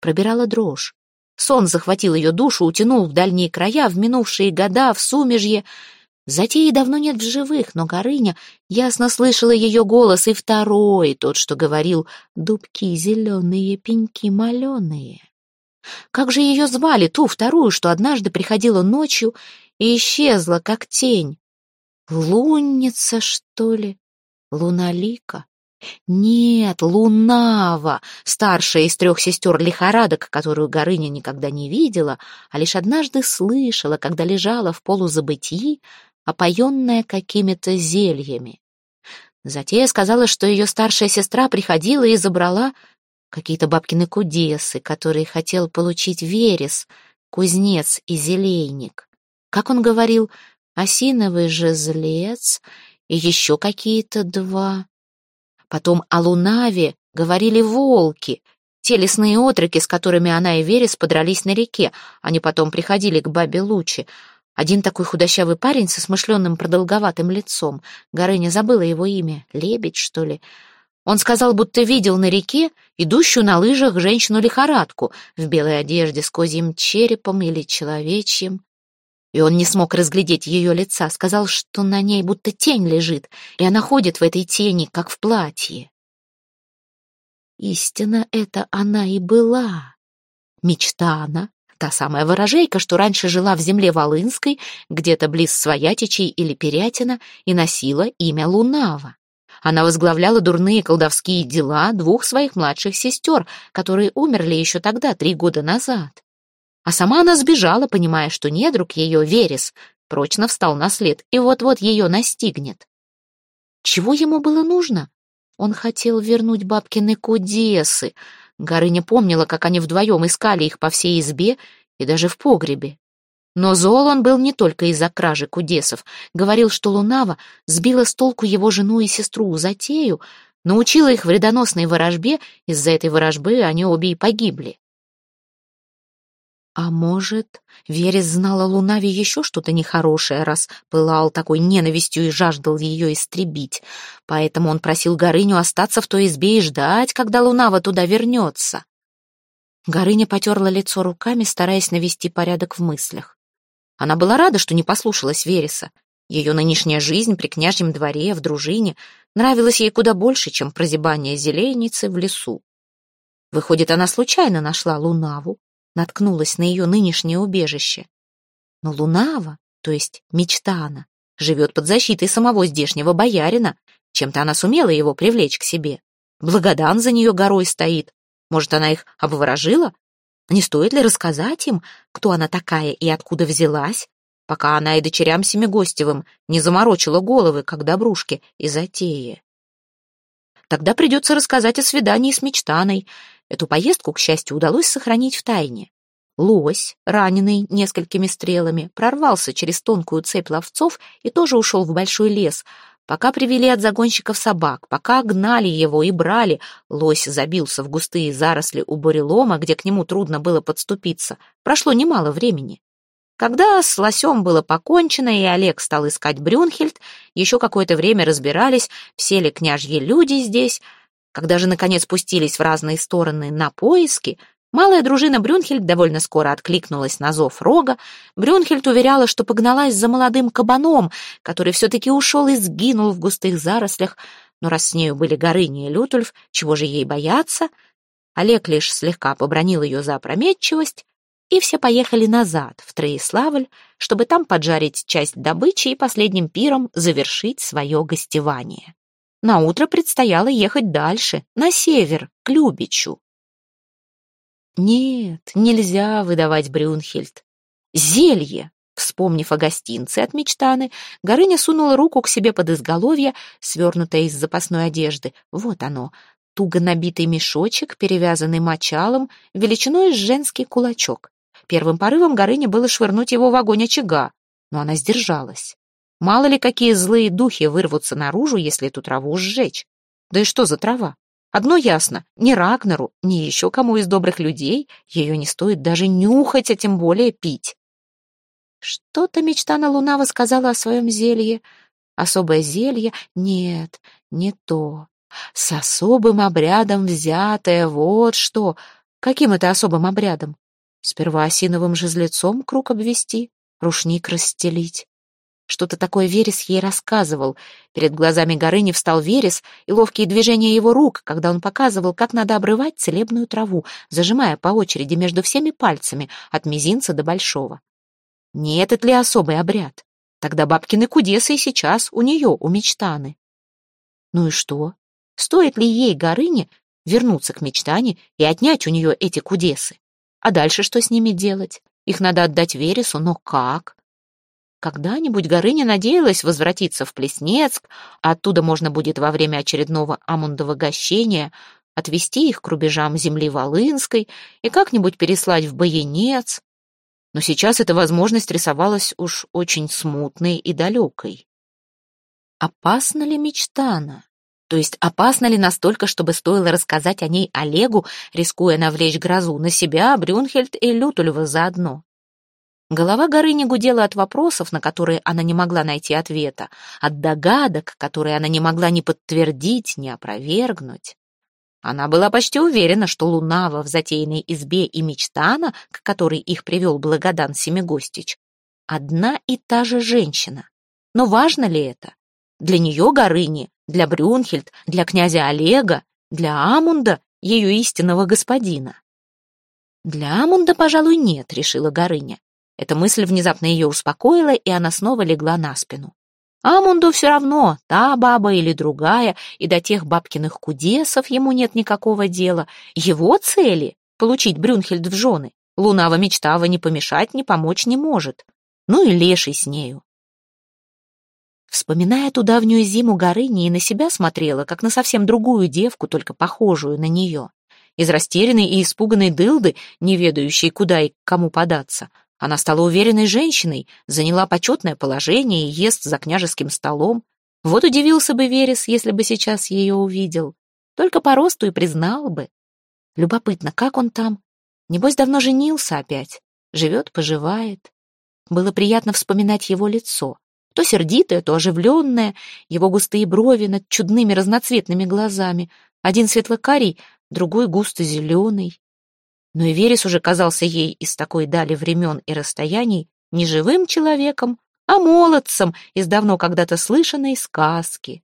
пробирала дрожь. Сон захватил ее душу, утянул в дальние края, в минувшие года, в сумежье. Затеи давно нет в живых, но Горыня ясно слышала ее голос, и второй, тот, что говорил «дубки зеленые, пеньки маленые». Как же ее звали, ту вторую, что однажды приходила ночью и исчезла, как тень? Лунница, что ли? Луналика? Нет, Лунава, старшая из трех сестер лихорадок, которую Горыня никогда не видела, а лишь однажды слышала, когда лежала в полузабытии, опоенная какими-то зельями. Затея сказала, что ее старшая сестра приходила и забрала какие-то бабкины кудесы, которые хотел получить Верес, кузнец и зелейник. Как он говорил, осиновый жезлец и еще какие-то два. Потом о Лунаве говорили волки, те лесные отроки, с которыми она и Верес подрались на реке. Они потом приходили к бабе Лучи. Один такой худощавый парень со смышленным продолговатым лицом. Горыня забыла его имя. Лебедь, что ли? Он сказал, будто видел на реке идущую на лыжах женщину-лихорадку в белой одежде с козьим черепом или человечьим. И он не смог разглядеть ее лица, сказал, что на ней будто тень лежит, и она ходит в этой тени, как в платье. Истина это она и была. Мечта она, Та самая ворожейка, что раньше жила в земле Волынской, где-то близ Своятичей или Перятина, и носила имя Лунава. Она возглавляла дурные колдовские дела двух своих младших сестер, которые умерли еще тогда, три года назад. А сама она сбежала, понимая, что недруг ее, Верес, прочно встал на след и вот-вот ее настигнет. Чего ему было нужно? Он хотел вернуть бабкины кудесы, Горыня помнила, как они вдвоем искали их по всей избе и даже в погребе. Но зол он был не только из-за кражи кудесов. Говорил, что Лунава сбила с толку его жену и сестру Затею, научила их вредоносной ворожбе, из-за этой ворожбы они обе и погибли. А может, Верес знала Лунави еще что-то нехорошее, раз пылал такой ненавистью и жаждал ее истребить. Поэтому он просил Горыню остаться в той избе и ждать, когда Лунава туда вернется. Горыня потерла лицо руками, стараясь навести порядок в мыслях. Она была рада, что не послушалась Вереса. Ее нынешняя жизнь при княжьем дворе, в дружине, нравилась ей куда больше, чем прозябание зеленицы в лесу. Выходит, она случайно нашла Лунаву, наткнулась на ее нынешнее убежище. Но Лунава, то есть мечта она, живет под защитой самого здешнего боярина. Чем-то она сумела его привлечь к себе. Благодан за нее горой стоит. Может, она их обворожила? Не стоит ли рассказать им, кто она такая и откуда взялась, пока она и дочерям Семигостевым не заморочила головы, как добрушки и затеи? Тогда придется рассказать о свидании с мечтаной, Эту поездку, к счастью, удалось сохранить в тайне. Лось, раненый несколькими стрелами, прорвался через тонкую цепь ловцов и тоже ушел в большой лес. Пока привели от загонщиков собак, пока гнали его и брали, лось забился в густые заросли у бурелома, где к нему трудно было подступиться. Прошло немало времени. Когда с лосем было покончено, и Олег стал искать Брюнхельд, еще какое-то время разбирались, все ли княжьи люди здесь, когда же, наконец, спустились в разные стороны на поиски, малая дружина Брюнхельд довольно скоро откликнулась на зов рога. Брюнхельд уверяла, что погналась за молодым кабаном, который все-таки ушел и сгинул в густых зарослях. Но раз с нею были Горыня и Лютульф, чего же ей бояться? Олег лишь слегка побронил ее за опрометчивость, и все поехали назад, в Троиславль, чтобы там поджарить часть добычи и последним пиром завершить свое гостевание. На утро предстояло ехать дальше, на север, к Любичу. Нет, нельзя выдавать Брюнхельд. Зелье! Вспомнив о гостинце от мечтаны, Горыня сунула руку к себе под изголовье, свернутое из запасной одежды. Вот оно, туго набитый мешочек, перевязанный мочалом, величиной с женский кулачок. Первым порывом Горыня было швырнуть его в огонь очага, но она сдержалась. Мало ли какие злые духи вырвутся наружу, если эту траву сжечь. Да и что за трава? Одно ясно, ни Рагнеру, ни еще кому из добрых людей ее не стоит даже нюхать, а тем более пить. Что-то мечта на Лунава сказала о своем зелье. Особое зелье? Нет, не то. С особым обрядом взятое, вот что. Каким это особым обрядом? Сперва осиновым жезлецом круг обвести, рушник расстелить. Что-то такое Верес ей рассказывал. Перед глазами Горыни встал Верес, и ловкие движения его рук, когда он показывал, как надо обрывать целебную траву, зажимая по очереди между всеми пальцами, от мизинца до большого. Не этот ли особый обряд? Тогда бабкины кудесы и сейчас у нее, у мечтаны. Ну и что? Стоит ли ей, Горыне, вернуться к мечтане и отнять у нее эти кудесы? А дальше что с ними делать? Их надо отдать Вересу, но как? Когда-нибудь Горыня надеялась возвратиться в Плеснецк, а оттуда можно будет во время очередного амундова гощения отвезти их к рубежам земли Волынской и как-нибудь переслать в Боянец. Но сейчас эта возможность рисовалась уж очень смутной и далекой. Опасна ли мечтана? То есть опасно ли настолько, чтобы стоило рассказать о ней Олегу, рискуя навлечь грозу на себя, Брюнхельд и Лютулева заодно? Голова Горыни гудела от вопросов, на которые она не могла найти ответа, от догадок, которые она не могла ни подтвердить, ни опровергнуть. Она была почти уверена, что Лунава в затеянной избе и мечтана, к которой их привел Благодан Семигостич, одна и та же женщина. Но важно ли это? Для нее Горыни, для Брюнхельд, для князя Олега, для Амунда, ее истинного господина. Для Амунда, пожалуй, нет, решила Горыня. Эта мысль внезапно ее успокоила, и она снова легла на спину. Амунду все равно, та баба или другая, и до тех бабкиных кудесов ему нет никакого дела. Его цели — получить Брюнхельд в жены. Лунава мечтава не помешать, не помочь не может. Ну и леший с нею. Вспоминая ту давнюю зиму Горыни, и на себя смотрела, как на совсем другую девку, только похожую на нее. Из растерянной и испуганной дылды, не ведающей, куда и к кому податься, она стала уверенной женщиной, заняла почетное положение и ест за княжеским столом. Вот удивился бы Верес, если бы сейчас ее увидел. Только по росту и признал бы. Любопытно, как он там? Небось, давно женился опять. Живет, поживает. Было приятно вспоминать его лицо. То сердитое, то оживленное, его густые брови над чудными разноцветными глазами. Один светлокарий, другой густо зеленый но и Верес уже казался ей из такой дали времен и расстояний не живым человеком, а молодцем из давно когда-то слышанной сказки.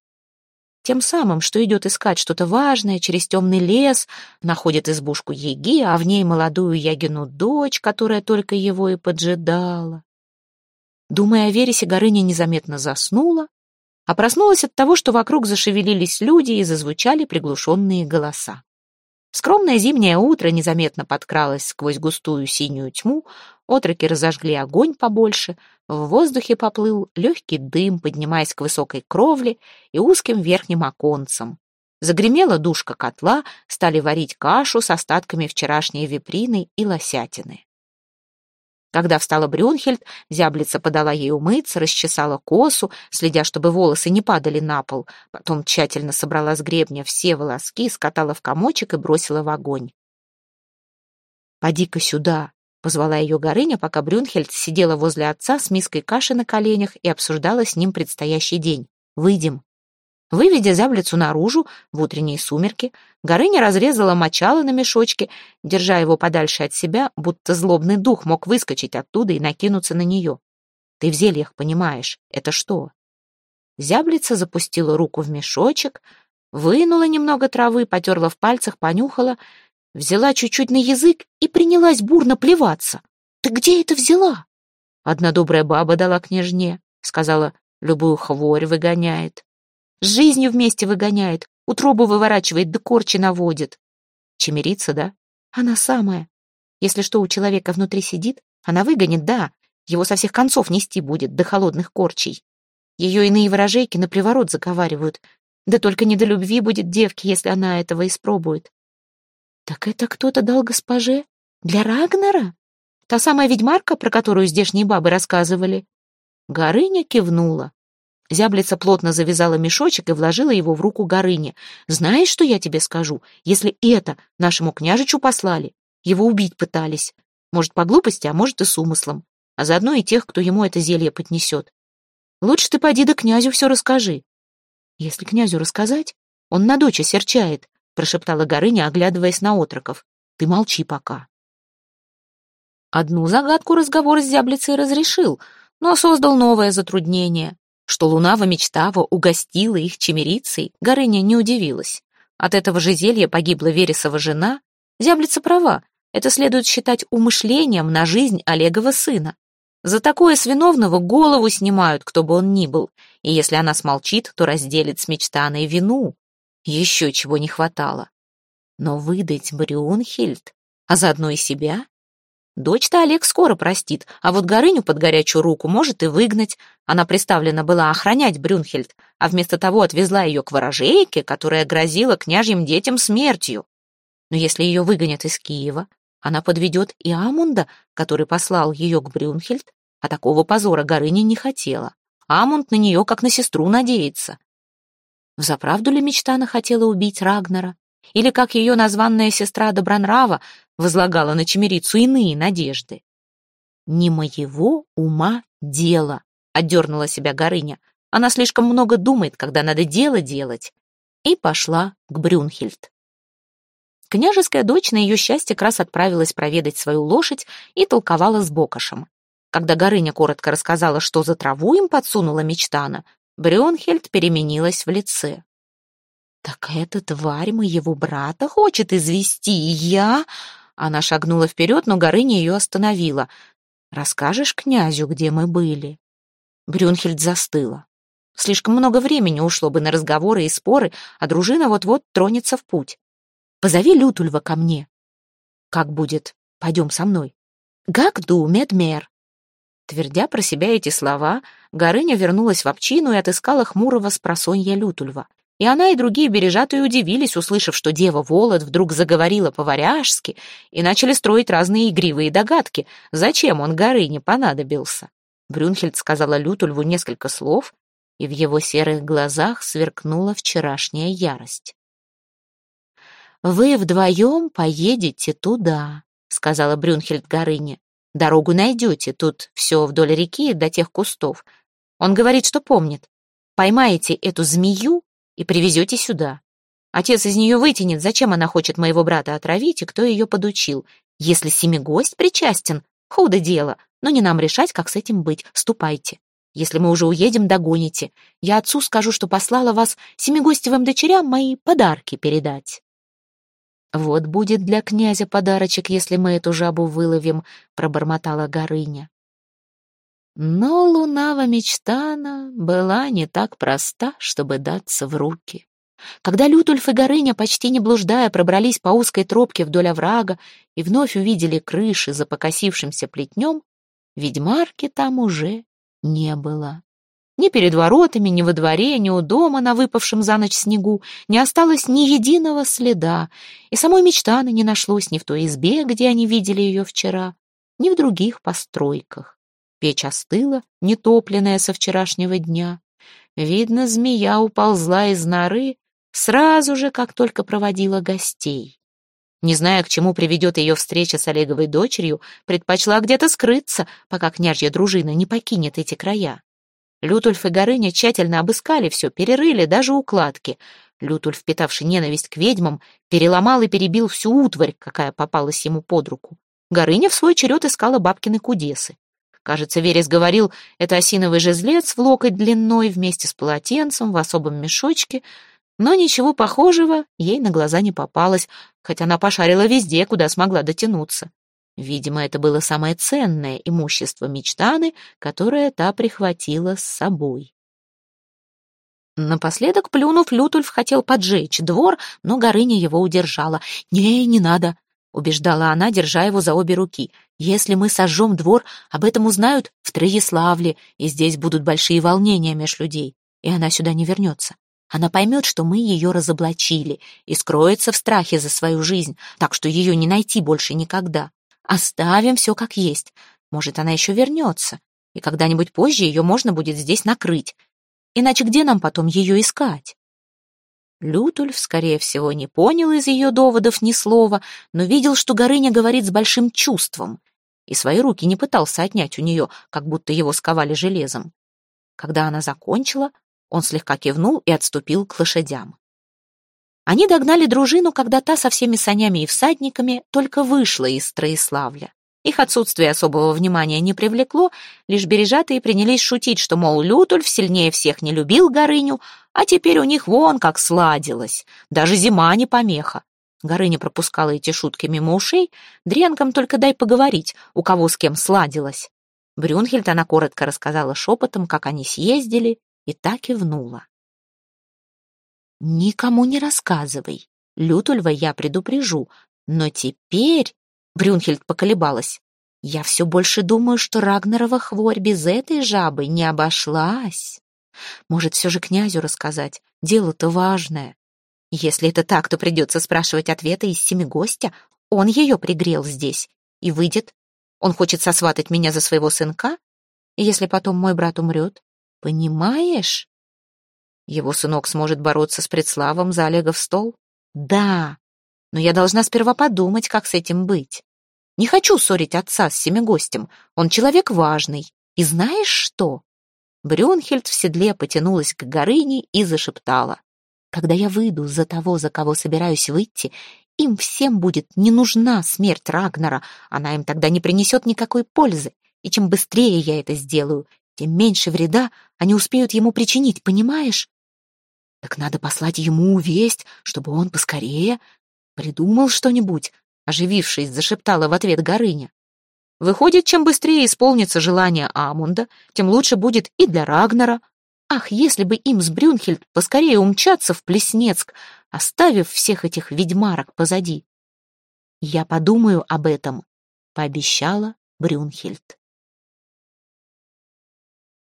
Тем самым, что идет искать что-то важное через темный лес, находит избушку Еги, а в ней молодую Ягину дочь, которая только его и поджидала. Думая о Вересе, Горыня незаметно заснула, а проснулась от того, что вокруг зашевелились люди и зазвучали приглушенные голоса. Скромное зимнее утро незаметно подкралось сквозь густую синюю тьму, отроки разожгли огонь побольше, в воздухе поплыл легкий дым, поднимаясь к высокой кровле и узким верхним оконцам. Загремела душка котла, стали варить кашу с остатками вчерашней виприны и лосятины. Когда встала Брюнхельд, зяблица подала ей умыться, расчесала косу, следя, чтобы волосы не падали на пол. Потом тщательно собрала с гребня все волоски, скатала в комочек и бросила в огонь. «Поди-ка сюда», — позвала ее Горыня, пока Брюнхельд сидела возле отца с миской каши на коленях и обсуждала с ним предстоящий день. «Выйдем». Выведя зяблицу наружу, в утренние сумерки, Горыня разрезала мочало на мешочке, держа его подальше от себя, будто злобный дух мог выскочить оттуда и накинуться на нее. «Ты в зельях понимаешь, это что?» Зяблица запустила руку в мешочек, вынула немного травы, потерла в пальцах, понюхала, взяла чуть-чуть на язык и принялась бурно плеваться. «Ты где это взяла?» «Одна добрая баба дала княжне», — сказала, «любую хворь выгоняет». С жизнью вместе выгоняет, утробу выворачивает да корчи наводит. Чемерица, да? Она самая. Если что у человека внутри сидит, она выгонит, да, его со всех концов нести будет до холодных корчей. Ее иные ворожейки на приворот заговаривают. Да только не до любви будет девке, если она этого испробует. Так это кто-то дал госпоже? Для Рагнера? Та самая ведьмарка, про которую здешние бабы рассказывали? Горыня кивнула. Зяблица плотно завязала мешочек и вложила его в руку Горыне. «Знаешь, что я тебе скажу? Если это нашему княжичу послали, его убить пытались. Может, по глупости, а может и с умыслом. А заодно и тех, кто ему это зелье поднесет. Лучше ты поди да князю все расскажи». «Если князю рассказать, он на дочь осерчает», прошептала Горыня, оглядываясь на отроков. Ты молчи пока. Одну загадку разговор с зяблицей разрешил, но создал новое затруднение. Что Лунава мечтава угостила их чемерицей, Горыня не удивилась. От этого же зелья погибла Вересова жена. Зяблица права, это следует считать умышлением на жизнь Олегова сына. За такое с виновного голову снимают, кто бы он ни был, и если она смолчит, то разделит с мечтаной вину. Еще чего не хватало. Но выдать Брюнхельд, а заодно и себя? Дочь-то Олег скоро простит, а вот Горыню под горячую руку может и выгнать. Она приставлена была охранять Брюнхельд, а вместо того отвезла ее к ворожейке, которая грозила княжьим детям смертью. Но если ее выгонят из Киева, она подведет и Амунда, который послал ее к Брюнхельд, а такого позора Горыня не хотела. Амунд на нее как на сестру надеется. Взаправду ли мечтана хотела убить Рагнара? Или, как ее названная сестра Добронрава, возлагала на чемерицу иные надежды? «Не моего ума дело», — отдернула себя Горыня. «Она слишком много думает, когда надо дело делать». И пошла к Брюнхельд. Княжеская дочь на ее счастье как раз отправилась проведать свою лошадь и толковала с Бокошем. Когда Горыня коротко рассказала, что за траву им подсунула мечтана, Брюнхельд переменилась в лице. «Так эта тварь моего брата хочет извести, я...» Она шагнула вперед, но Горыня ее остановила. «Расскажешь князю, где мы были?» Брюнхельд застыла. Слишком много времени ушло бы на разговоры и споры, а дружина вот-вот тронется в путь. Позови Лютульва ко мне. Как будет? Пойдем со мной. Гагду, медмер. Твердя про себя эти слова, Горыня вернулась в общину и отыскала хмурого спросонья Лютульва. И она, и другие бережатые удивились, услышав, что дева Волод вдруг заговорила по-варяжски, и начали строить разные игривые догадки, зачем он Горыне понадобился. Брюнхельд сказала Лютульву несколько слов, и в его серых глазах сверкнула вчерашняя ярость. «Вы вдвоем поедете туда», — сказала Брюнхельд Горыне. «Дорогу найдете, тут все вдоль реки до тех кустов. Он говорит, что помнит. Поймаете эту змею и привезете сюда. Отец из нее вытянет, зачем она хочет моего брата отравить и кто ее подучил. Если семигость причастен, худо дело, но не нам решать, как с этим быть. Ступайте. Если мы уже уедем, догоните. Я отцу скажу, что послала вас семигостевым дочерям мои подарки передать». «Вот будет для князя подарочек, если мы эту жабу выловим», — пробормотала Горыня. Но Лунава мечтана была не так проста, чтобы даться в руки. Когда Лютульф и Горыня, почти не блуждая, пробрались по узкой тропке вдоль оврага и вновь увидели крыши за покосившимся плетнем, ведьмарки там уже не было. Ни перед воротами, ни во дворе, ни у дома на выпавшем за ночь снегу не осталось ни единого следа, и самой мечтаны не нашлось ни в той избе, где они видели ее вчера, ни в других постройках. Печь остыла, нетопленная со вчерашнего дня. Видно, змея уползла из норы сразу же, как только проводила гостей. Не зная, к чему приведет ее встреча с Олеговой дочерью, предпочла где-то скрыться, пока княжья дружина не покинет эти края. Лютульф и Горыня тщательно обыскали все, перерыли даже укладки. Лютульф, питавший ненависть к ведьмам, переломал и перебил всю утварь, какая попалась ему под руку. Горыня в свой черед искала бабкины кудесы. Кажется, Верес говорил, это осиновый жезлец в локоть длиной вместе с полотенцем в особом мешочке, но ничего похожего ей на глаза не попалось, хотя она пошарила везде, куда смогла дотянуться. Видимо, это было самое ценное имущество мечтаны, которое та прихватила с собой. Напоследок, плюнув, Лютульф хотел поджечь двор, но Горыня его удержала. «Не, не надо», — убеждала она, держа его за обе руки. «Если мы сожжем двор, об этом узнают в Троеславле, и здесь будут большие волнения меж людей, и она сюда не вернется. Она поймет, что мы ее разоблачили, и скроется в страхе за свою жизнь, так что ее не найти больше никогда. Оставим все как есть. Может, она еще вернется, и когда-нибудь позже ее можно будет здесь накрыть. Иначе где нам потом ее искать? Лютульф, скорее всего, не понял из ее доводов ни слова, но видел, что Горыня говорит с большим чувством, и свои руки не пытался отнять у нее, как будто его сковали железом. Когда она закончила, он слегка кивнул и отступил к лошадям. Они догнали дружину, когда та со всеми санями и всадниками только вышла из Троиславля. Их отсутствие особого внимания не привлекло, лишь бережатые принялись шутить, что, мол, Лютульф сильнее всех не любил Горыню, а теперь у них вон как сладилось. Даже зима не помеха. Горыня пропускала эти шутки мимо ушей, дренкам только дай поговорить, у кого с кем сладилось. Брюнхельд она коротко рассказала шепотом, как они съездили, и так и внула. «Никому не рассказывай. Лютульва я предупрежу. Но теперь...» Брюнхельд поколебалась. «Я все больше думаю, что Рагнарова хворь без этой жабы не обошлась. Может, все же князю рассказать? Дело-то важное. Если это так, то придется спрашивать ответа из семигостя. Он ее пригрел здесь. И выйдет. Он хочет сосватать меня за своего сынка? Если потом мой брат умрет? Понимаешь?» Его сынок сможет бороться с предславом за Олега в стол? Да, но я должна сперва подумать, как с этим быть. Не хочу ссорить отца с семигостем, он человек важный. И знаешь что? Брюнхельд в седле потянулась к Горыне и зашептала. Когда я выйду за того, за кого собираюсь выйти, им всем будет не нужна смерть Рагнара, она им тогда не принесет никакой пользы. И чем быстрее я это сделаю, тем меньше вреда они успеют ему причинить, понимаешь? Так надо послать ему весть, чтобы он поскорее придумал что-нибудь, оживившись, зашептала в ответ Горыня. Выходит, чем быстрее исполнится желание Амунда, тем лучше будет и для Рагнара. Ах, если бы им с Брюнхельд поскорее умчаться в Плеснецк, оставив всех этих ведьмарок позади. Я подумаю об этом, пообещала Брюнхельд.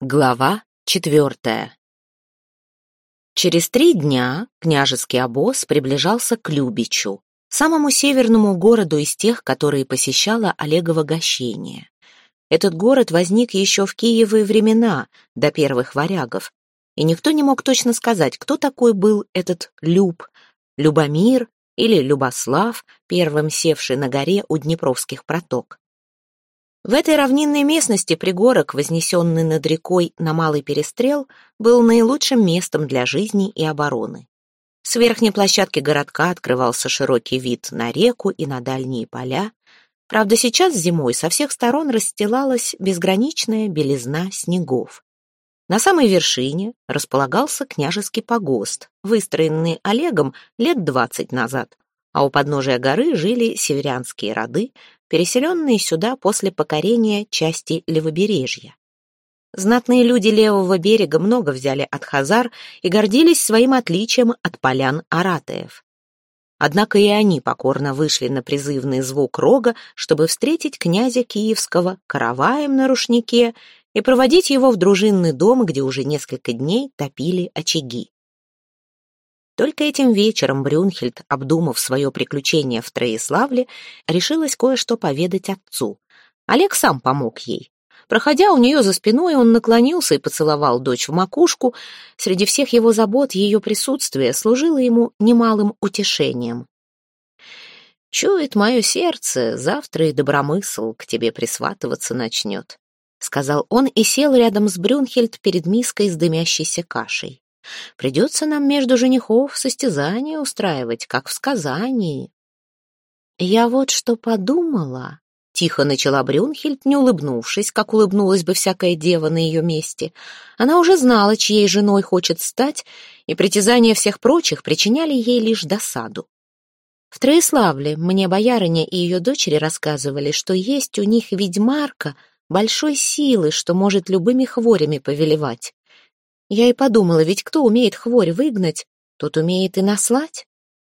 Глава четвертая Через три дня княжеский обоз приближался к Любичу, самому северному городу из тех, которые посещала Олегово гощение. Этот город возник еще в Киеве времена, до первых варягов, и никто не мог точно сказать, кто такой был этот Люб, Любомир или Любослав, первым севший на горе у Днепровских проток. В этой равнинной местности пригорок, вознесенный над рекой на Малый Перестрел, был наилучшим местом для жизни и обороны. С верхней площадки городка открывался широкий вид на реку и на дальние поля. Правда, сейчас зимой со всех сторон расстилалась безграничная белизна снегов. На самой вершине располагался княжеский погост, выстроенный Олегом лет двадцать назад, а у подножия горы жили северянские роды, переселенные сюда после покорения части левобережья. Знатные люди левого берега много взяли от хазар и гордились своим отличием от полян аратаев. Однако и они покорно вышли на призывный звук рога, чтобы встретить князя Киевского караваем на рушнике и проводить его в дружинный дом, где уже несколько дней топили очаги. Только этим вечером Брюнхельд, обдумав свое приключение в Троиславле, решилась кое-что поведать отцу. Олег сам помог ей. Проходя у нее за спиной, он наклонился и поцеловал дочь в макушку. Среди всех его забот ее присутствие служило ему немалым утешением. «Чует мое сердце, завтра и добромысл к тебе присватываться начнет», — сказал он и сел рядом с Брюнхельд перед миской с дымящейся кашей. Придется нам между женихов состязание устраивать, как в сказании. Я вот что подумала. Тихо начала Брюнхельд, не улыбнувшись, как улыбнулась бы всякая дева на ее месте. Она уже знала, чьей женой хочет стать, и притязания всех прочих причиняли ей лишь досаду. В Троиславле мне боярыня и ее дочери рассказывали, что есть у них ведьмарка большой силы, что может любыми хворями повелевать. Я и подумала, ведь кто умеет хворь выгнать, тот умеет и наслать.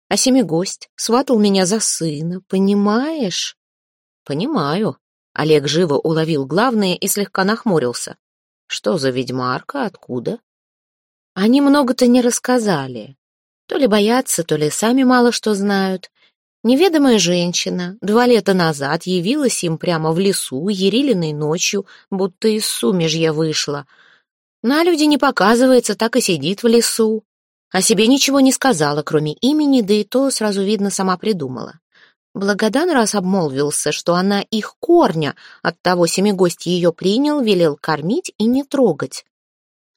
А семигость сватал меня за сына, понимаешь? Понимаю. Олег живо уловил главное и слегка нахмурился. Что за ведьмарка, откуда? Они много-то не рассказали. То ли боятся, то ли сами мало что знают. Неведомая женщина два лета назад явилась им прямо в лесу, ерилиной ночью, будто из сумежья вышла — на люди не показывается, так и сидит в лесу. О себе ничего не сказала, кроме имени, да и то сразу видно сама придумала. Благодан раз обмолвился, что она их корня, оттого семигость ее принял, велел кормить и не трогать.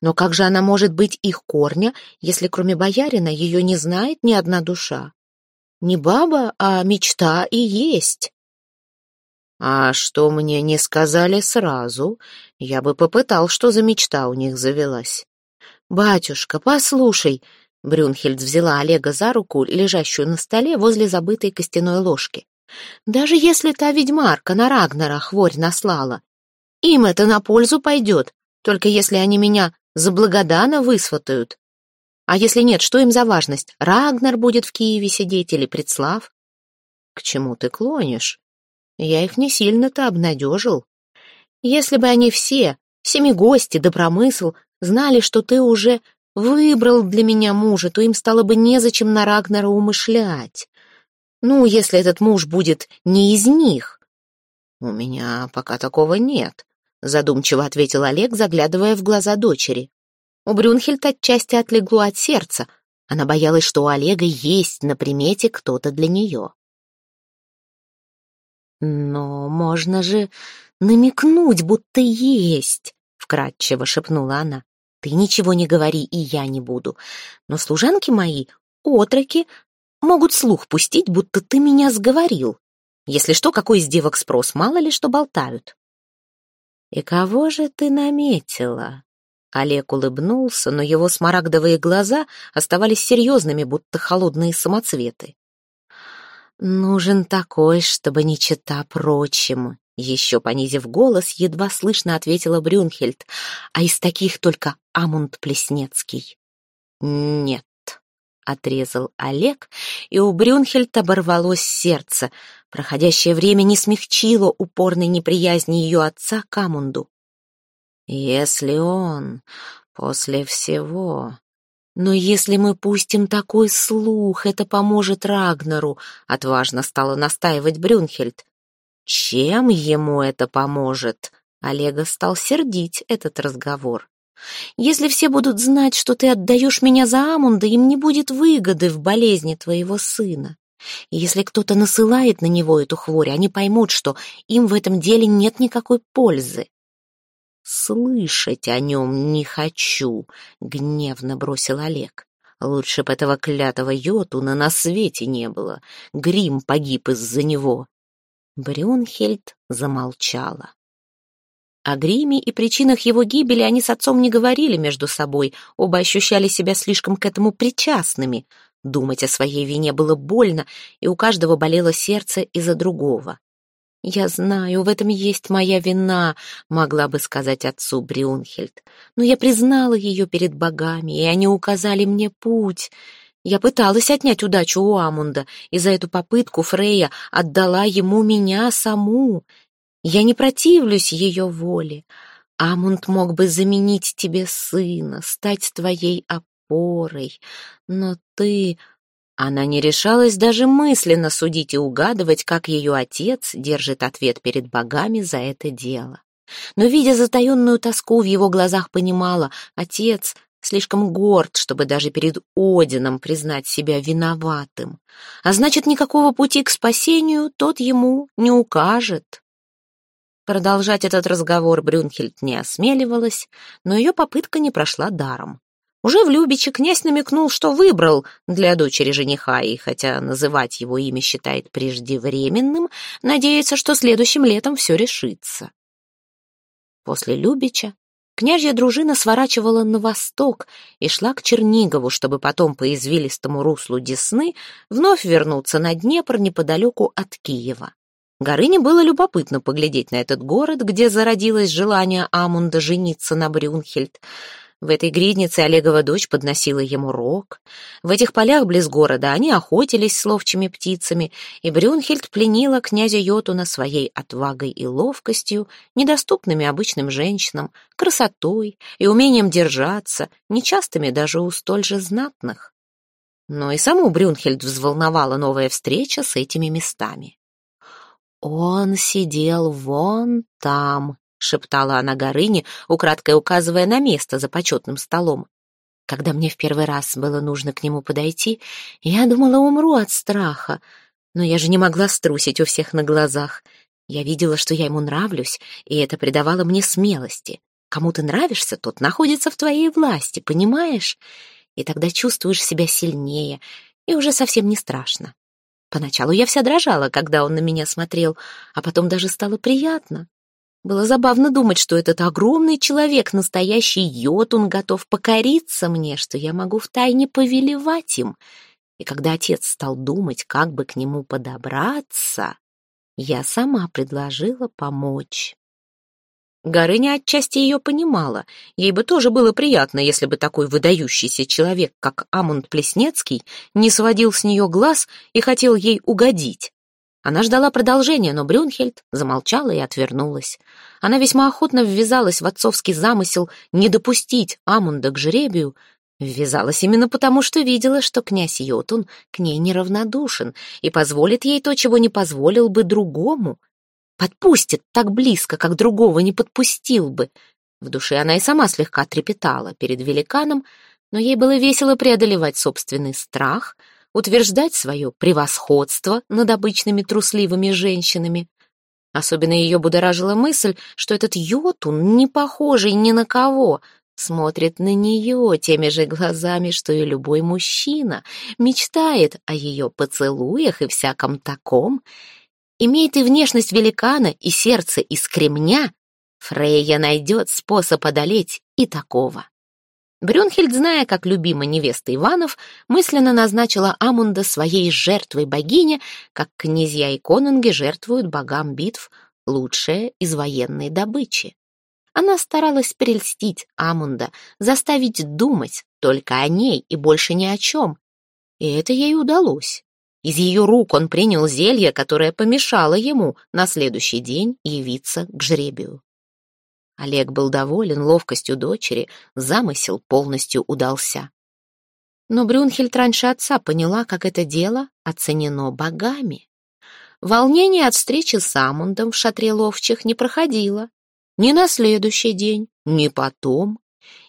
Но как же она может быть их корня, если кроме боярина ее не знает ни одна душа? Не баба, а мечта и есть. А что мне не сказали сразу, я бы попытал, что за мечта у них завелась. «Батюшка, послушай!» Брюнхельд взяла Олега за руку, лежащую на столе возле забытой костяной ложки. «Даже если та ведьмарка на Рагнара хворь наслала, им это на пользу пойдет, только если они меня за благодана высватают. А если нет, что им за важность? Рагнар будет в Киеве сидеть или Предслав? К чему ты клонишь? Я их не сильно-то обнадежил. Если бы они все, семи гости, добромысл, знали, что ты уже выбрал для меня мужа, то им стало бы незачем на Рагнара умышлять. Ну, если этот муж будет не из них. У меня пока такого нет задумчиво ответил Олег, заглядывая в глаза дочери. У Брюнхельд отчасти отлегло от сердца. Она боялась, что у Олега есть на примете кто-то для нее. «Но можно же намекнуть, будто есть», — вкратчиво шепнула она. «Ты ничего не говори, и я не буду. Но служанки мои, отроки, могут слух пустить, будто ты меня сговорил. Если что, какой из девок спрос, мало ли что болтают». «И кого же ты наметила?» Олег улыбнулся, но его смарагдовые глаза оставались серьезными, будто холодные самоцветы. «Нужен такой, чтобы не чита прочим», — еще понизив голос, едва слышно ответила Брюнхельд, «а из таких только Амунд Плеснецкий». «Нет», — отрезал Олег, и у Брюнхельд оборвалось сердце. Проходящее время не смягчило упорной неприязни ее отца к Амунду. «Если он после всего...» «Но если мы пустим такой слух, это поможет Рагнару», — отважно стала настаивать Брюнхельд. «Чем ему это поможет?» Олега стал сердить этот разговор. Если все будут знать, что ты отдаешь меня за Амунда, им не будет выгоды в болезни твоего сына. И если кто-то насылает на него эту хворь, они поймут, что им в этом деле нет никакой пользы. «Слышать о нем не хочу», — гневно бросил Олег. «Лучше бы этого клятого йотуна на свете не было. Грим погиб из-за него». Брюнхельд замолчала. О гриме и причинах его гибели они с отцом не говорили между собой, оба ощущали себя слишком к этому причастными. Думать о своей вине было больно, и у каждого болело сердце из-за другого. «Я знаю, в этом есть моя вина», — могла бы сказать отцу Брюнхельд. «Но я признала ее перед богами, и они указали мне путь. Я пыталась отнять удачу у Амунда, и за эту попытку Фрея отдала ему меня саму. Я не противлюсь ее воле. Амунд мог бы заменить тебе сына, стать твоей опорой. Но ты... Она не решалась даже мысленно судить и угадывать, как ее отец держит ответ перед богами за это дело. Но, видя затаенную тоску в его глазах, понимала, отец слишком горд, чтобы даже перед Одином признать себя виноватым. А значит, никакого пути к спасению тот ему не укажет. Продолжать этот разговор Брюнхельд не осмеливалась, но ее попытка не прошла даром. Уже в Любиче князь намекнул, что выбрал для дочери жениха, и хотя называть его имя считает преждевременным, надеется, что следующим летом все решится. После Любича княжья дружина сворачивала на восток и шла к Чернигову, чтобы потом по извилистому руслу Десны вновь вернуться на Днепр неподалеку от Киева. Горыне было любопытно поглядеть на этот город, где зародилось желание Амунда жениться на Брюнхельд. В этой гриднице Олегова дочь подносила ему рог. В этих полях близ города они охотились с ловчими птицами, и Брюнхельд пленила князя Йотуна своей отвагой и ловкостью, недоступными обычным женщинам, красотой и умением держаться, нечастыми даже у столь же знатных. Но и саму Брюнхельд взволновала новая встреча с этими местами. «Он сидел вон там», — шептала она Горыне, украдкой указывая на место за почетным столом. Когда мне в первый раз было нужно к нему подойти, я думала, умру от страха. Но я же не могла струсить у всех на глазах. Я видела, что я ему нравлюсь, и это придавало мне смелости. Кому ты нравишься, тот находится в твоей власти, понимаешь? И тогда чувствуешь себя сильнее, и уже совсем не страшно. Поначалу я вся дрожала, когда он на меня смотрел, а потом даже стало приятно. Было забавно думать, что этот огромный человек, настоящий йотун, готов покориться мне, что я могу втайне повелевать им. И когда отец стал думать, как бы к нему подобраться, я сама предложила помочь. Горыня отчасти ее понимала. Ей бы тоже было приятно, если бы такой выдающийся человек, как Амунд Плеснецкий, не сводил с нее глаз и хотел ей угодить. Она ждала продолжения, но Брюнхельд замолчала и отвернулась. Она весьма охотно ввязалась в отцовский замысел не допустить Амунда к жребию, ввязалась именно потому, что видела, что князь Йотун к ней неравнодушен и позволит ей то, чего не позволил бы другому — Подпустит так близко, как другого не подпустил бы. В душе она и сама слегка трепетала перед великаном, но ей было весело преодолевать собственный страх, утверждать свое превосходство над обычными трусливыми женщинами. Особенно ее будоражила мысль, что этот йотун, не похожий ни на кого, смотрит на нее теми же глазами, что и любой мужчина, мечтает о ее поцелуях и всяком таком, Имеет и внешность великана, и сердце из кремня, Фрейя найдет способ одолеть и такого. Брюнхельд, зная, как любима невеста Иванов, мысленно назначила Амунда своей жертвой богине, как князья и конунги жертвуют богам битв лучшее из военной добычи. Она старалась прельстить Амунда, заставить думать только о ней и больше ни о чем. И это ей удалось. Из ее рук он принял зелье, которое помешало ему на следующий день явиться к жребию. Олег был доволен ловкостью дочери, замысел полностью удался. Но Брюнхельд раньше отца поняла, как это дело оценено богами. Волнение от встречи с Амундом в шатре ловчих не проходило. Ни на следующий день, ни потом.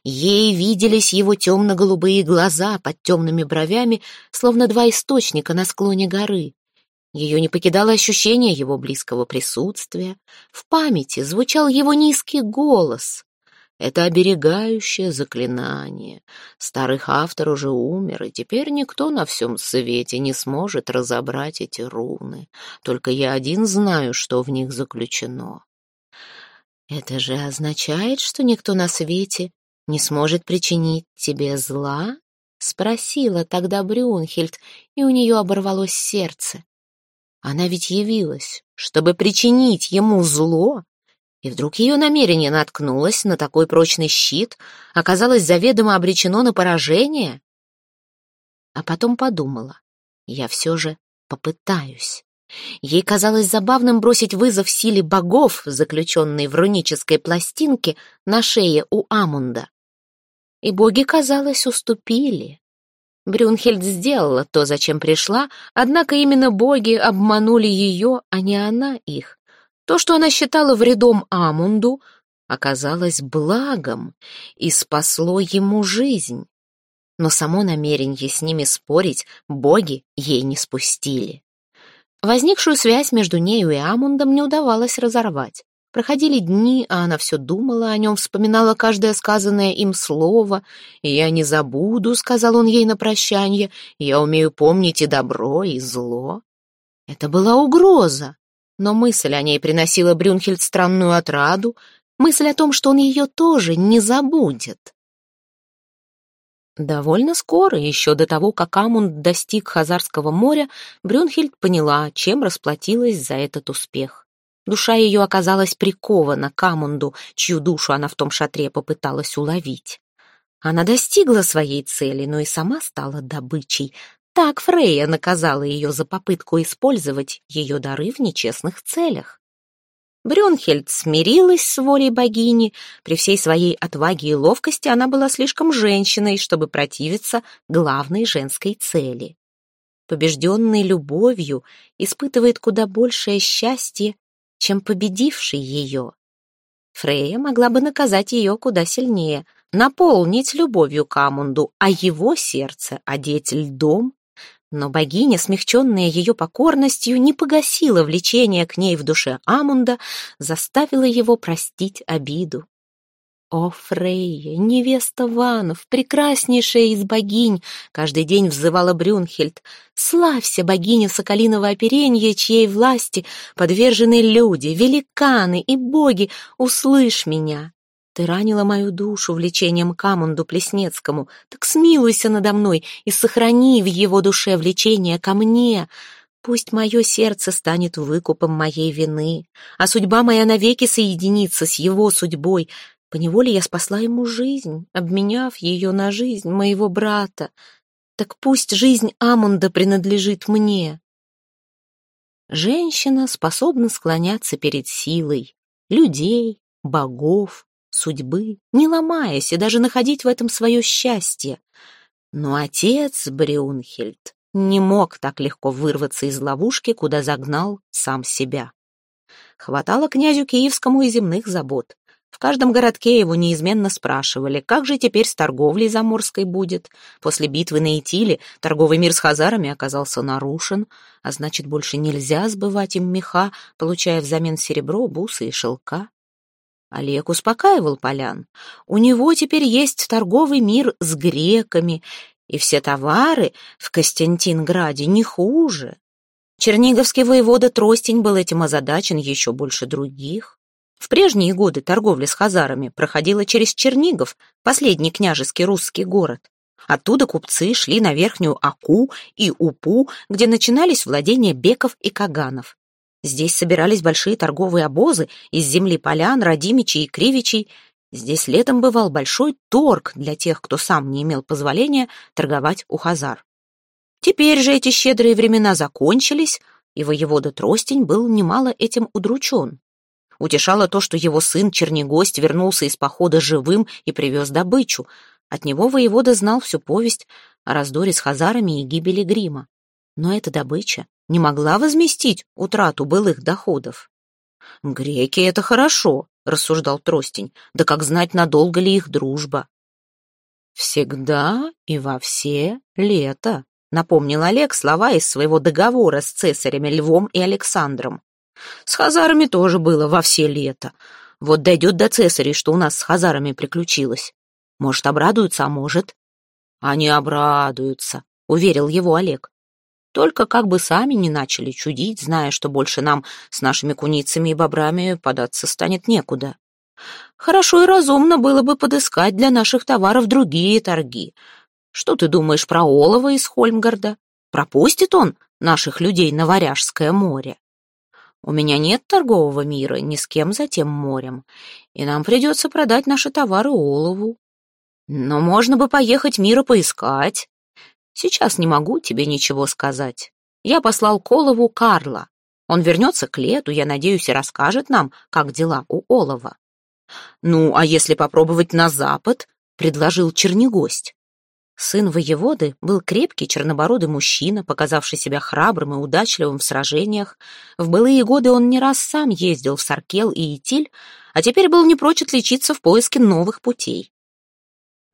Ей виделись его темно-голубые глаза под темными бровями, словно два источника на склоне горы. Ее не покидало ощущение его близкого присутствия. В памяти звучал его низкий голос. Это оберегающее заклинание. Старых автор уже умер, и теперь никто на всем свете не сможет разобрать эти руны. Только я один знаю, что в них заключено. Это же означает, что никто на свете не сможет причинить тебе зла?» — спросила тогда Брюнхельд, и у нее оборвалось сердце. Она ведь явилась, чтобы причинить ему зло, и вдруг ее намерение наткнулось на такой прочный щит, оказалось заведомо обречено на поражение. А потом подумала, я все же попытаюсь. Ей казалось забавным бросить вызов силе богов, заключенной в рунической пластинке на шее у Амунда и боги, казалось, уступили. Брюнхельд сделала то, зачем пришла, однако именно боги обманули ее, а не она их. То, что она считала вредом Амунду, оказалось благом и спасло ему жизнь. Но само намерение с ними спорить боги ей не спустили. Возникшую связь между нею и Амундом не удавалось разорвать. Проходили дни, а она все думала о нем, вспоминала каждое сказанное им слово. «Я не забуду», — сказал он ей на прощание, — «я умею помнить и добро, и зло». Это была угроза, но мысль о ней приносила Брюнхельд странную отраду, мысль о том, что он ее тоже не забудет. Довольно скоро, еще до того, как Амунд достиг Хазарского моря, Брюнхельд поняла, чем расплатилась за этот успех. Душа ее оказалась прикована к Амунду, чью душу она в том шатре попыталась уловить. Она достигла своей цели, но и сама стала добычей. Так Фрейя наказала ее за попытку использовать ее дары в нечестных целях. Брюнхельд смирилась с волей богини. При всей своей отваге и ловкости она была слишком женщиной, чтобы противиться главной женской цели. Побежденный любовью испытывает куда большее счастье, чем победивший ее. Фрея могла бы наказать ее куда сильнее, наполнить любовью к Амунду, а его сердце одеть льдом. Но богиня, смягченная ее покорностью, не погасила влечение к ней в душе Амунда, заставила его простить обиду. О, Фрейя, невеста Ванов, прекраснейшая из богинь, каждый день взывала Брюнхельд. Славься, богиня соколиного оперенья, чьей власти подвержены люди, великаны и боги, услышь меня. Ты ранила мою душу влечением к Амунду Плеснецкому, так смилуйся надо мной и сохрани в его душе влечение ко мне. Пусть мое сердце станет выкупом моей вины, а судьба моя навеки соединится с его судьбой, Поневоле я спасла ему жизнь, обменяв ее на жизнь моего брата. Так пусть жизнь Амунда принадлежит мне. Женщина способна склоняться перед силой людей, богов, судьбы, не ломаясь и даже находить в этом свое счастье. Но отец Брюнхельд не мог так легко вырваться из ловушки, куда загнал сам себя. Хватало князю Киевскому и земных забот. В каждом городке его неизменно спрашивали, как же теперь с торговлей заморской будет. После битвы на Итиле торговый мир с хазарами оказался нарушен, а значит, больше нельзя сбывать им меха, получая взамен серебро, бусы и шелка. Олег успокаивал полян. У него теперь есть торговый мир с греками, и все товары в Костянтинграде не хуже. Черниговский воевода Тростень был этим озадачен еще больше других. В прежние годы торговля с хазарами проходила через Чернигов, последний княжеский русский город. Оттуда купцы шли на Верхнюю Аку и Упу, где начинались владения беков и каганов. Здесь собирались большие торговые обозы из земли полян, родимичей и кривичей. Здесь летом бывал большой торг для тех, кто сам не имел позволения торговать у хазар. Теперь же эти щедрые времена закончились, и воевода Тростень был немало этим удручен. Утешало то, что его сын Чернегость вернулся из похода живым и привез добычу. От него воевода знал всю повесть о раздоре с хазарами и гибели Грима. Но эта добыча не могла возместить утрату былых доходов. «Греки — это хорошо», — рассуждал Тростень, «да как знать, надолго ли их дружба?» «Всегда и во все лето», — напомнил Олег слова из своего договора с цесарями Львом и Александром. С хазарами тоже было во все лето. Вот дойдет до цесарей, что у нас с хазарами приключилось. Может, обрадуются, а может. Они обрадуются, уверил его Олег. Только как бы сами не начали чудить, зная, что больше нам с нашими куницами и бобрами податься станет некуда. Хорошо и разумно было бы подыскать для наших товаров другие торги. Что ты думаешь про Олова из Хольмгарда? Пропустит он наших людей на Варяжское море? У меня нет торгового мира ни с кем за тем морем, и нам придется продать наши товары Олову. Но можно бы поехать мира поискать. Сейчас не могу тебе ничего сказать. Я послал к Олову Карла. Он вернется к лету, я надеюсь, и расскажет нам, как дела у Олова. Ну, а если попробовать на запад, предложил Чернегость. Сын воеводы был крепкий чернобородый мужчина, показавший себя храбрым и удачливым в сражениях. В былые годы он не раз сам ездил в Саркел и Итиль, а теперь был не прочь отличиться в поиске новых путей.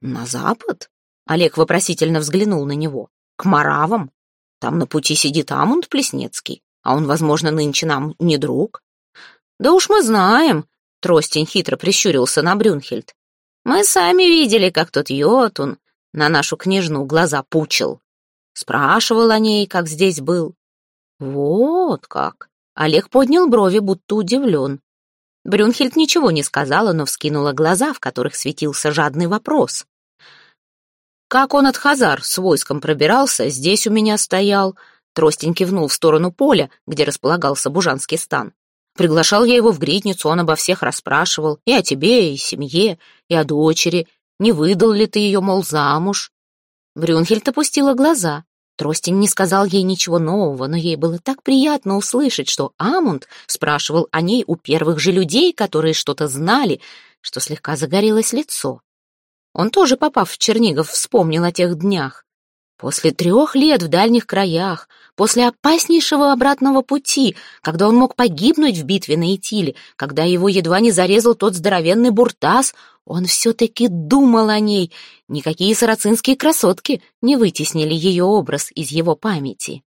«На запад?» — Олег вопросительно взглянул на него. «К Маравам? Там на пути сидит Амунд Плеснецкий, а он, возможно, нынче нам не друг». «Да уж мы знаем», — Тростень хитро прищурился на Брюнхельд. «Мы сами видели, как тот Йотун на нашу княжну глаза пучил. Спрашивал о ней, как здесь был. Вот как. Олег поднял брови, будто удивлен. Брюнхельд ничего не сказала, но вскинула глаза, в которых светился жадный вопрос. Как он от Хазар с войском пробирался, здесь у меня стоял. Тростень кивнул в сторону поля, где располагался Бужанский стан. Приглашал я его в гридницу, он обо всех расспрашивал, и о тебе, и семье, и о дочери, не выдал ли ты ее, мол, замуж?» Брюнхельд опустила глаза. Тростин не сказал ей ничего нового, но ей было так приятно услышать, что Амунд спрашивал о ней у первых же людей, которые что-то знали, что слегка загорелось лицо. Он тоже, попав в Чернигов, вспомнил о тех днях. После трех лет в дальних краях, после опаснейшего обратного пути, когда он мог погибнуть в битве на Итиле, когда его едва не зарезал тот здоровенный буртас, он все-таки думал о ней. Никакие сарацинские красотки не вытеснили ее образ из его памяти.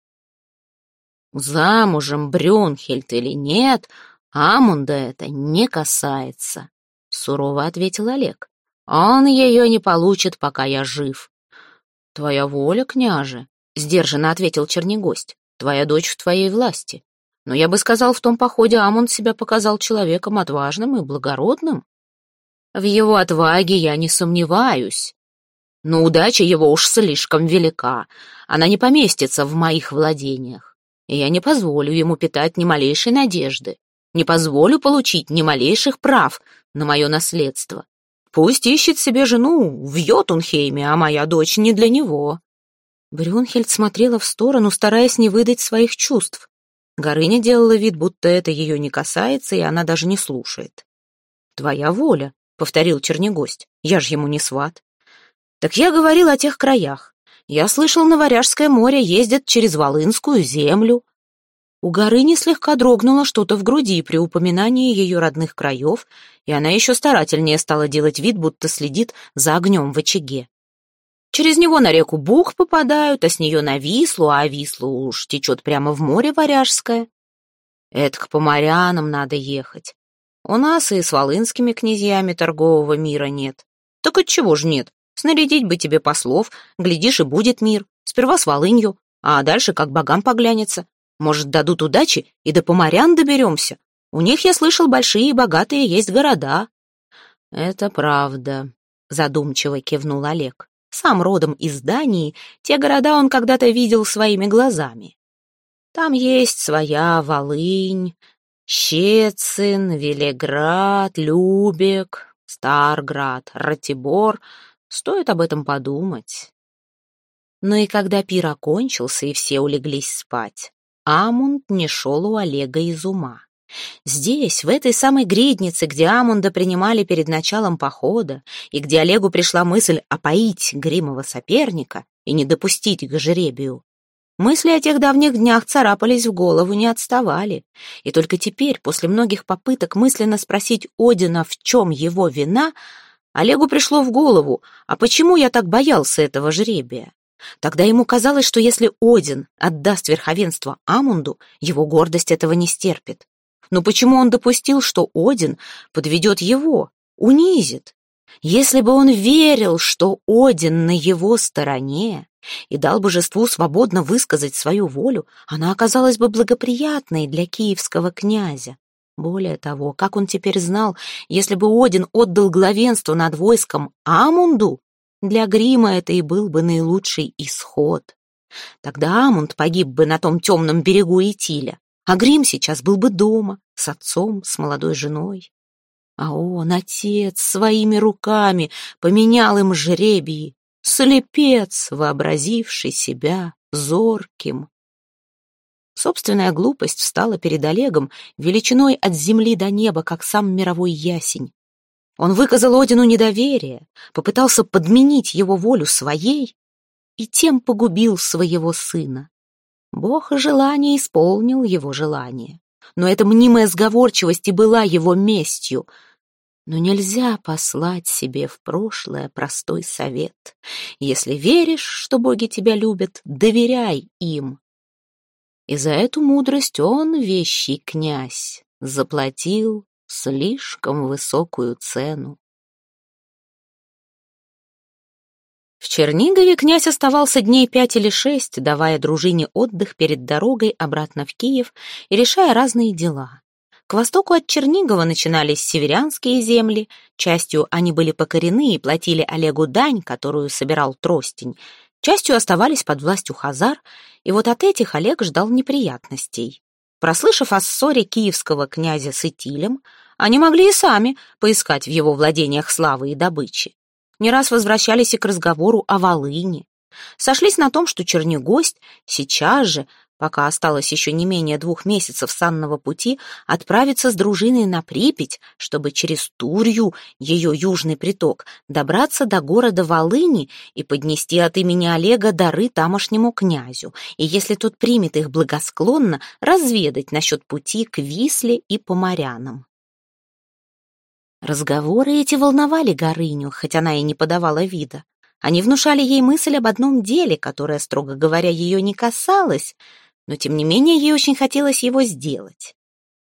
Замужем Брюнхельд или нет, Амунда это не касается. Сурово ответил Олег. «Он ее не получит, пока я жив». «Твоя воля, княже», — сдержанно ответил Чернегость. «Твоя дочь в твоей власти. Но я бы сказал, в том походе Амунд себя показал человеком отважным и благородным. В его отваге я не сомневаюсь. Но удача его уж слишком велика. Она не поместится в моих владениях. И я не позволю ему питать ни малейшей надежды. Не позволю получить ни малейших прав на мое наследство. Пусть ищет себе жену в Йотунхейме, а моя дочь не для него». Брюнхельд смотрела в сторону, стараясь не выдать своих чувств. Горыня делала вид, будто это ее не касается, и она даже не слушает. «Твоя воля», — повторил Чернегость, — «я ж ему не сват». «Так я говорил о тех краях. Я слышал, на Варяжское море ездят через Волынскую землю, у Горыни слегка дрогнуло что-то в груди при упоминании ее родных краев, и она еще старательнее стала делать вид, будто следит за огнем в очаге. Через него на реку Бух попадают, а с нее на Вислу, а Вислу уж течет прямо в море Варяжское. Это к поморянам надо ехать. У нас и с волынскими князьями торгового мира нет. Так отчего ж нет? Снарядить бы тебе послов, глядишь, и будет мир. Сперва с Волынью, а дальше как богам поглянется. Может, дадут удачи и до Поморян доберемся. У них, я слышал, большие и богатые есть города». «Это правда», — задумчиво кивнул Олег. Сам родом из Дании, те города он когда-то видел своими глазами. Там есть своя Волынь, Щецин, Велеград, Любек, Старград, Ратибор. Стоит об этом подумать. Но и когда пир окончился, и все улеглись спать, Амунд не шел у Олега из ума. Здесь, в этой самой гриднице, где Амунда принимали перед началом похода, и где Олегу пришла мысль опоить гримого соперника и не допустить к жеребию, мысли о тех давних днях царапались в голову, не отставали. И только теперь, после многих попыток мысленно спросить Одина, в чем его вина, Олегу пришло в голову, а почему я так боялся этого жребия? Тогда ему казалось, что если Один отдаст верховенство Амунду, его гордость этого не стерпит. Но почему он допустил, что Один подведет его, унизит? Если бы он верил, что Один на его стороне и дал божеству свободно высказать свою волю, она оказалась бы благоприятной для киевского князя. Более того, как он теперь знал, если бы Один отдал главенство над войском Амунду, для Грима это и был бы наилучший исход. Тогда Амунд погиб бы на том темном берегу Итиля, а Грим сейчас был бы дома, с отцом, с молодой женой. А он, отец, своими руками поменял им жребии, слепец, вообразивший себя зорким. Собственная глупость встала перед Олегом величиной от земли до неба, как сам мировой ясень. Он выказал Одину недоверие, попытался подменить его волю своей и тем погубил своего сына. Бог желания исполнил его желание. Но эта мнимая сговорчивость и была его местью. Но нельзя послать себе в прошлое простой совет. Если веришь, что боги тебя любят, доверяй им. И за эту мудрость он, вещий князь, заплатил слишком высокую цену. В Чернигове князь оставался дней пять или шесть, давая дружине отдых перед дорогой обратно в Киев и решая разные дела. К востоку от Чернигова начинались северянские земли, частью они были покорены и платили Олегу дань, которую собирал Тростень, частью оставались под властью Хазар, и вот от этих Олег ждал неприятностей. Прослышав о ссоре киевского князя с Итилем, они могли и сами поискать в его владениях славы и добычи. Не раз возвращались и к разговору о Волыне. Сошлись на том, что Чернегость сейчас же пока осталось еще не менее двух месяцев санного пути, отправиться с дружиной на Припять, чтобы через Турью, ее южный приток, добраться до города Волыни и поднести от имени Олега дары тамошнему князю, и если тот примет их благосклонно, разведать насчет пути к Висле и Поморянам. Разговоры эти волновали Горыню, хоть она и не подавала вида. Они внушали ей мысль об одном деле, которое, строго говоря, ее не касалось — но тем не менее ей очень хотелось его сделать.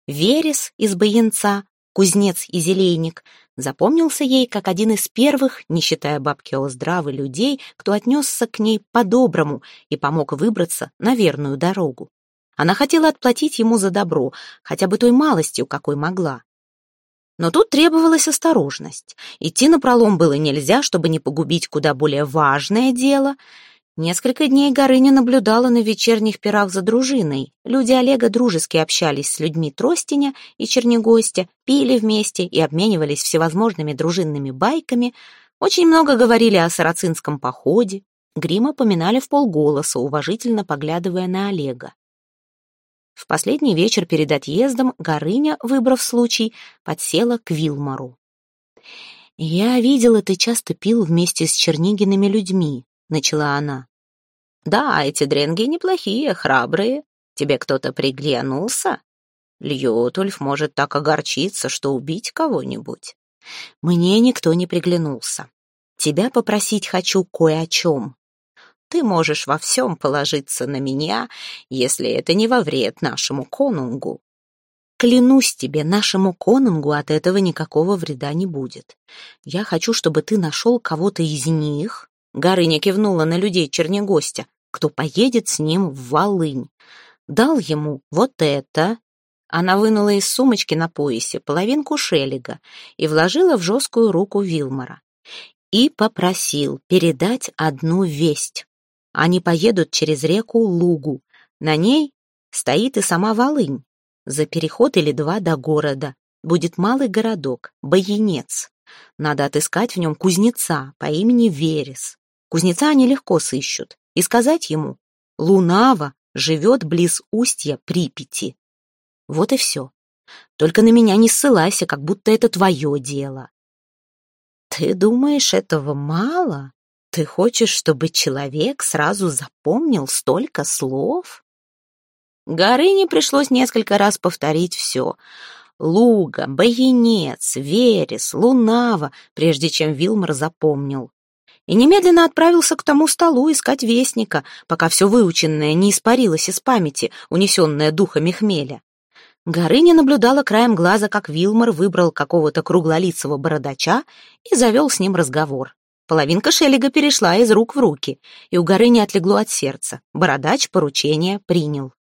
Верес из Боянца, кузнец и зелейник, запомнился ей как один из первых, не считая бабки Оздравы, людей, кто отнесся к ней по-доброму и помог выбраться на верную дорогу. Она хотела отплатить ему за добро, хотя бы той малостью, какой могла. Но тут требовалась осторожность. Идти напролом было нельзя, чтобы не погубить куда более важное дело. Несколько дней Горыня наблюдала на вечерних пирах за дружиной. Люди Олега дружески общались с людьми Тростиня и Чернегостя, пили вместе и обменивались всевозможными дружинными байками. Очень много говорили о сарацинском походе. Грима поминали в полголоса, уважительно поглядывая на Олега. В последний вечер перед отъездом Горыня, выбрав случай, подсела к Вилмару. «Я видела, ты часто пил вместе с Чернигиными людьми», — начала она. «Да, эти дренги неплохие, храбрые. Тебе кто-то приглянулся? Льютульф может так огорчиться, что убить кого-нибудь». «Мне никто не приглянулся. Тебя попросить хочу кое о чем. Ты можешь во всем положиться на меня, если это не во вред нашему конунгу. Клянусь тебе, нашему конунгу от этого никакого вреда не будет. Я хочу, чтобы ты нашел кого-то из них, Горыня кивнула на людей Чернегостя, кто поедет с ним в Волынь. Дал ему вот это. Она вынула из сумочки на поясе половинку шелега и вложила в жесткую руку Вилмора. И попросил передать одну весть. Они поедут через реку Лугу. На ней стоит и сама Волынь. За переход или два до города. Будет малый городок, Боянец. Надо отыскать в нем кузнеца по имени Верес. Кузнеца они легко сыщут. И сказать ему, Лунава живет близ устья Припяти. Вот и все. Только на меня не ссылайся, как будто это твое дело. Ты думаешь, этого мало? Ты хочешь, чтобы человек сразу запомнил столько слов? Горыне пришлось несколько раз повторить все. Луга, Боянец, Верес, Лунава, прежде чем Вилмар запомнил. И немедленно отправился к тому столу искать вестника, пока все выученное не испарилось из памяти, унесенное духами хмеля. Горыня наблюдала краем глаза, как Вилмар выбрал какого-то круглолицего бородача и завел с ним разговор. Половинка Шеллига перешла из рук в руки, и у Горыни отлегло от сердца. Бородач поручение принял.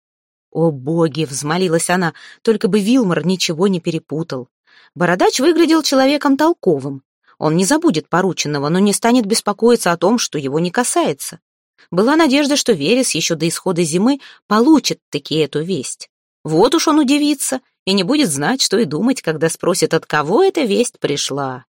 «О боги!» — взмолилась она, только бы Вилмор ничего не перепутал. Бородач выглядел человеком толковым. Он не забудет порученного, но не станет беспокоиться о том, что его не касается. Была надежда, что Верес еще до исхода зимы получит таки эту весть. Вот уж он удивится и не будет знать, что и думать, когда спросит, от кого эта весть пришла.